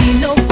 be no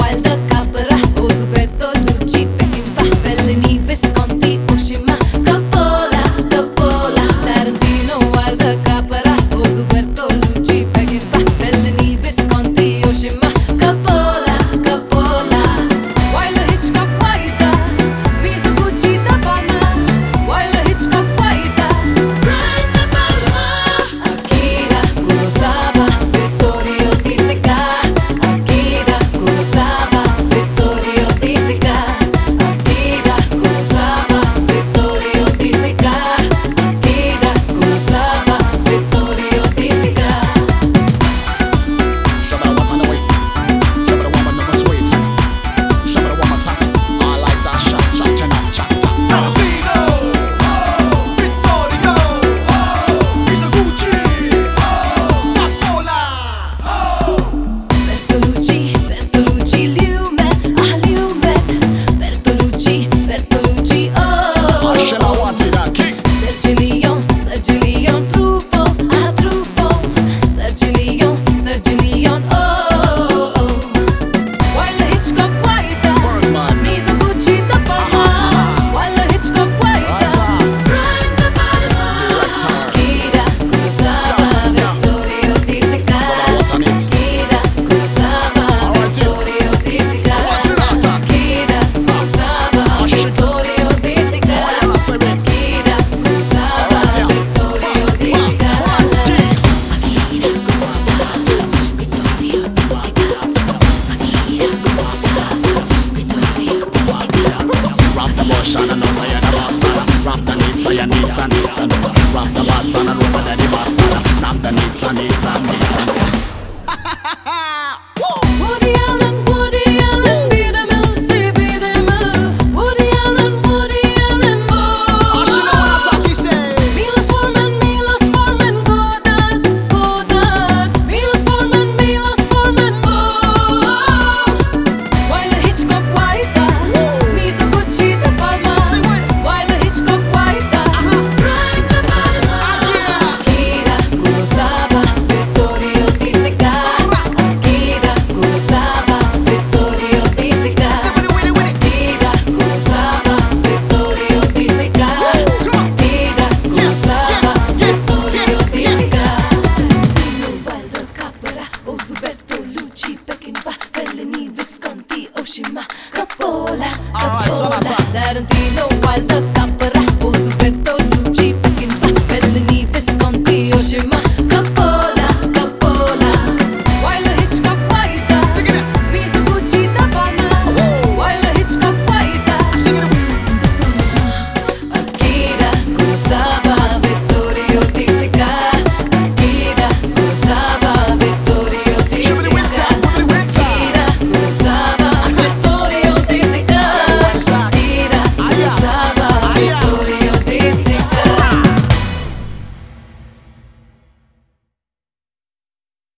sabah da basana Visconti, Oshima, Coppola, Coppola Tarantino, Wilder, Capra, Bozo, Bertolucci, capola, Bellini, Visconti, o Coppola, Coppola Wilder, Hitchcock, Maida, Biso, Gucci, Havana Wilder, Hitchcock, aqui Akira, Kurosawa. Yeah.